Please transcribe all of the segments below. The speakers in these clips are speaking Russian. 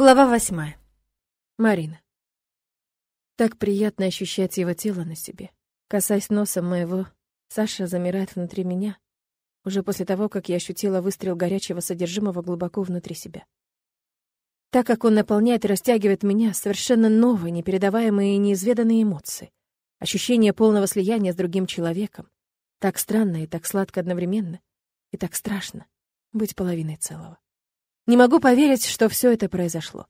Глава восьмая. Марина. Так приятно ощущать его тело на себе. Касаясь носом моего, Саша замирает внутри меня, уже после того, как я ощутила выстрел горячего содержимого глубоко внутри себя. Так как он наполняет и растягивает меня, совершенно новые, непередаваемые и неизведанные эмоции. Ощущение полного слияния с другим человеком. Так странно и так сладко одновременно. И так страшно быть половиной целого. Не могу поверить, что все это произошло.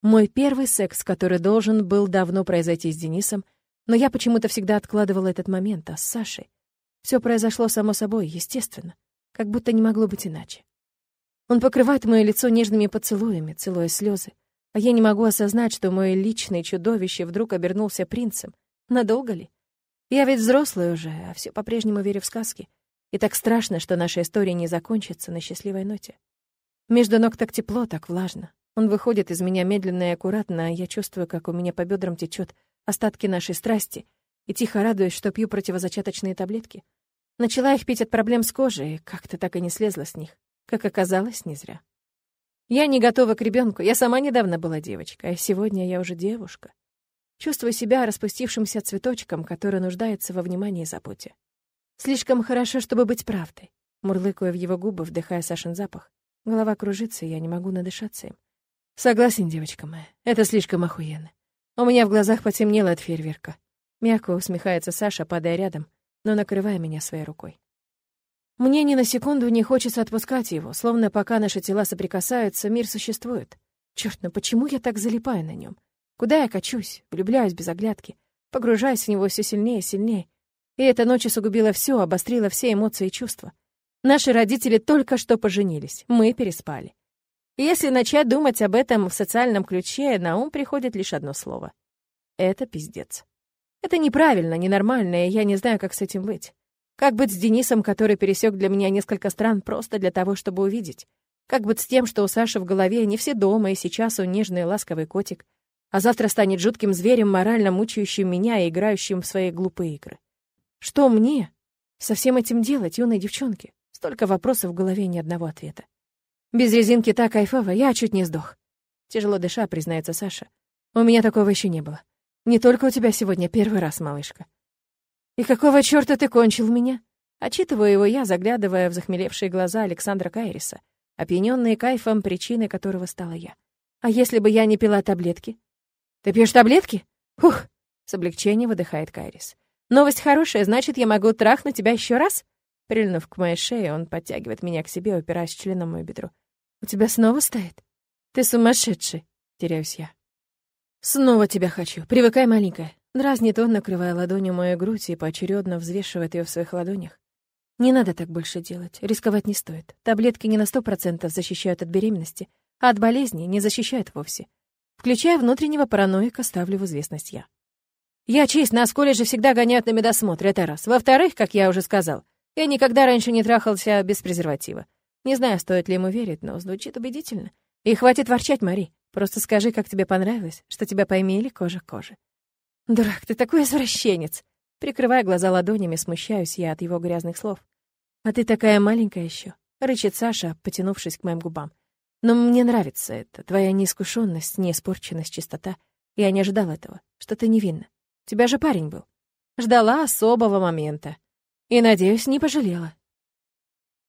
Мой первый секс, который должен был давно произойти с Денисом, но я почему-то всегда откладывала этот момент, а с Сашей все произошло само собой, естественно, как будто не могло быть иначе. Он покрывает мое лицо нежными поцелуями, целуя слезы, а я не могу осознать, что мое личное чудовище вдруг обернулся принцем. Надолго ли? Я ведь взрослый уже, а все по-прежнему верю в сказки. И так страшно, что наша история не закончится на счастливой ноте. Между ног так тепло, так влажно. Он выходит из меня медленно и аккуратно, а я чувствую, как у меня по бедрам течет остатки нашей страсти, и тихо радуюсь, что пью противозачаточные таблетки. Начала их пить от проблем с кожей, и как-то так и не слезла с них. Как оказалось, не зря. Я не готова к ребенку. Я сама недавно была девочкой, а сегодня я уже девушка. Чувствую себя распустившимся цветочком, который нуждается во внимании и заботе. Слишком хорошо, чтобы быть правдой. Мурлыкаю в его губы, вдыхая Сашин запах. Голова кружится, я не могу надышаться им. Согласен, девочка моя, это слишком охуенно. У меня в глазах потемнело от фейерверка. Мягко усмехается Саша, падая рядом, но накрывая меня своей рукой. Мне ни на секунду не хочется отпускать его, словно пока наши тела соприкасаются, мир существует. Черт, ну почему я так залипаю на нем? Куда я качусь, влюбляюсь без оглядки, погружаюсь в него все сильнее и сильнее. И эта ночь усугубила все, обострила все эмоции и чувства. Наши родители только что поженились, мы переспали. Если начать думать об этом в социальном ключе, на ум приходит лишь одно слово. Это пиздец. Это неправильно, ненормально, и я не знаю, как с этим быть. Как быть с Денисом, который пересек для меня несколько стран просто для того, чтобы увидеть? Как быть с тем, что у Саши в голове не все дома, и сейчас он нежный ласковый котик, а завтра станет жутким зверем, морально мучающим меня и играющим в свои глупые игры? Что мне со всем этим делать, юной девчонке? Столько вопросов в голове, ни одного ответа. Без резинки так кайфово, я чуть не сдох. Тяжело дыша, признается Саша. У меня такого еще не было. Не только у тебя сегодня первый раз, малышка. И какого черта ты кончил меня? Отчитываю его я, заглядывая в захмелевшие глаза Александра Кайриса, опьянённые кайфом, причиной которого стала я. А если бы я не пила таблетки? Ты пьешь таблетки? Ух! С облегчением выдыхает Кайрис. Новость хорошая, значит, я могу трахнуть тебя еще раз? Прильнув к моей шее, он подтягивает меня к себе, упираясь членом мою бедро. «У тебя снова стоит? Ты сумасшедший!» — теряюсь я. «Снова тебя хочу. Привыкай, маленькая». Дразнит он, накрывая ладонью мою грудь и поочередно взвешивает ее в своих ладонях. «Не надо так больше делать. Рисковать не стоит. Таблетки не на сто процентов защищают от беременности, а от болезни не защищают вовсе. Включая внутреннего параноика, ставлю в известность я. Я честь, нас в колледже всегда гоняют на медосмотр, это раз. Во-вторых, как я уже сказал, я никогда раньше не трахался без презерватива. Не знаю, стоит ли ему верить, но звучит убедительно. И хватит ворчать, Мари. Просто скажи, как тебе понравилось, что тебя поймели кожа к коже. Дурак, ты такой извращенец. Прикрывая глаза ладонями, смущаюсь я от его грязных слов. А ты такая маленькая еще, рычит Саша, потянувшись к моим губам. Но мне нравится это, твоя неискушенность, неиспорченность, чистота. Я не ожидал этого, что ты невинна. У тебя же парень был. Ждала особого момента. И, надеюсь, не пожалела.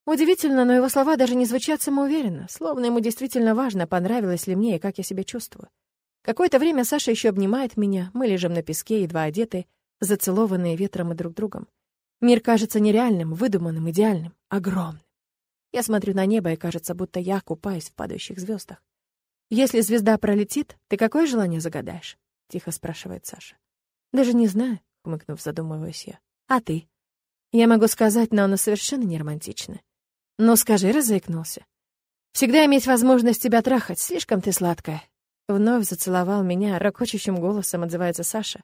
Удивительно, но его слова даже не звучат самоуверенно, словно ему действительно важно, понравилось ли мне и как я себя чувствую. Какое-то время Саша еще обнимает меня, мы лежим на песке, едва одетые, зацелованные ветром и друг другом. Мир кажется нереальным, выдуманным, идеальным, огромным. Я смотрю на небо, и кажется, будто я купаюсь в падающих звездах. «Если звезда пролетит, ты какое желание загадаешь?» — тихо спрашивает Саша. «Даже не знаю», — хмыкнув, задумываюсь я. «А ты?» Я могу сказать, но оно совершенно не романтично. Ну, скажи, разыкнулся. Всегда иметь возможность тебя трахать, слишком ты сладкая. Вновь зацеловал меня, ракочущим голосом отзывается Саша.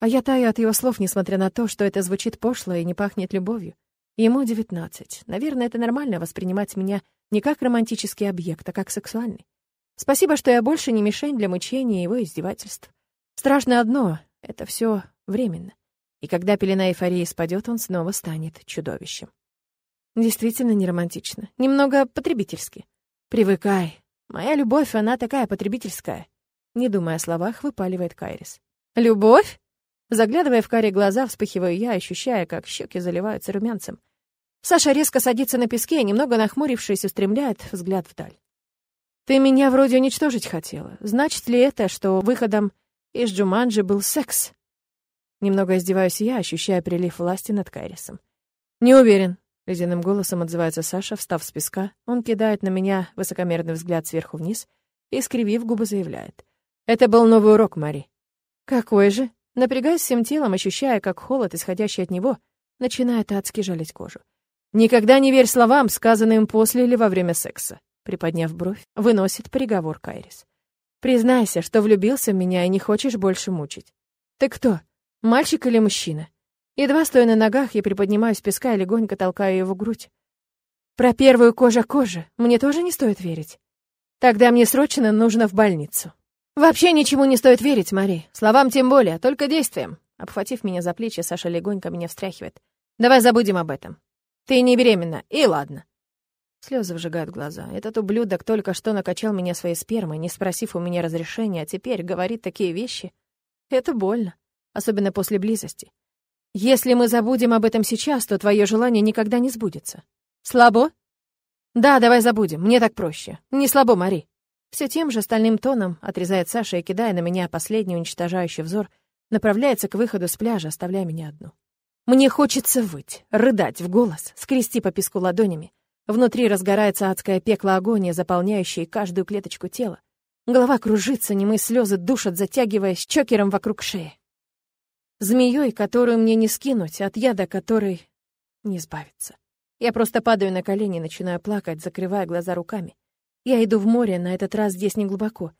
А я таю от его слов, несмотря на то, что это звучит пошло и не пахнет любовью. Ему девятнадцать. Наверное, это нормально воспринимать меня не как романтический объект, а как сексуальный. Спасибо, что я больше не мишень для мучения его издевательств. Страшно одно — это все временно и когда пелена эйфории спадет, он снова станет чудовищем. Действительно не романтично, немного потребительски. Привыкай. Моя любовь, она такая потребительская. Не думая о словах, выпаливает Кайрис. Любовь? Заглядывая в карие глаза, вспыхиваю я, ощущая, как щеки заливаются румянцем. Саша резко садится на песке немного нахмурившись, устремляет взгляд вдаль. «Ты меня вроде уничтожить хотела. Значит ли это, что выходом из Джуманджи был секс?» Немного издеваюсь я, ощущая прилив власти над Кайрисом. «Не уверен», — ледяным голосом отзывается Саша, встав с песка. Он кидает на меня высокомерный взгляд сверху вниз и, скривив губы, заявляет. «Это был новый урок, Мари». «Какой же?» Напрягаясь всем телом, ощущая, как холод, исходящий от него, начинает адски жалить кожу. «Никогда не верь словам, сказанным после или во время секса», приподняв бровь, выносит приговор Кайрис. «Признайся, что влюбился в меня и не хочешь больше мучить. Ты кто, мальчик или мужчина?» Едва стоя на ногах, я приподнимаюсь с песка и легонько толкаю его грудь. Про первую кожа-кожа мне тоже не стоит верить. Тогда мне срочно нужно в больницу. Вообще ничему не стоит верить, Мари. Словам тем более, только действиям. Обхватив меня за плечи, Саша легонько меня встряхивает. Давай забудем об этом. Ты не беременна, и ладно. Слезы вжигают глаза. Этот ублюдок только что накачал меня своей спермой, не спросив у меня разрешения, а теперь говорит такие вещи. Это больно, особенно после близости. Если мы забудем об этом сейчас, то твое желание никогда не сбудется. Слабо? Да, давай забудем, мне так проще. Не слабо, Мари. Все тем же стальным тоном отрезает Саша и, кидая на меня последний уничтожающий взор, направляется к выходу с пляжа, оставляя меня одну. Мне хочется выть, рыдать в голос, скрести по песку ладонями. Внутри разгорается адское пекло агония, заполняющее каждую клеточку тела. Голова кружится, немые слезы душат, затягиваясь чокером вокруг шеи. Змеей, которую мне не скинуть, от яда которой не избавиться. Я просто падаю на колени начинаю плакать, закрывая глаза руками. Я иду в море, на этот раз здесь не глубоко.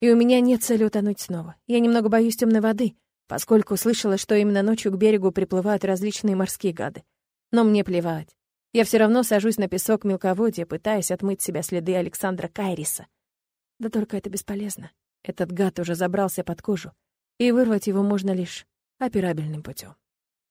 И у меня нет цели утонуть снова. Я немного боюсь темной воды, поскольку слышала, что именно ночью к берегу приплывают различные морские гады. Но мне плевать. Я все равно сажусь на песок мелководья, пытаясь отмыть себя следы Александра Кайриса. Да только это бесполезно. Этот гад уже забрался под кожу, и вырвать его можно лишь операбельным путем.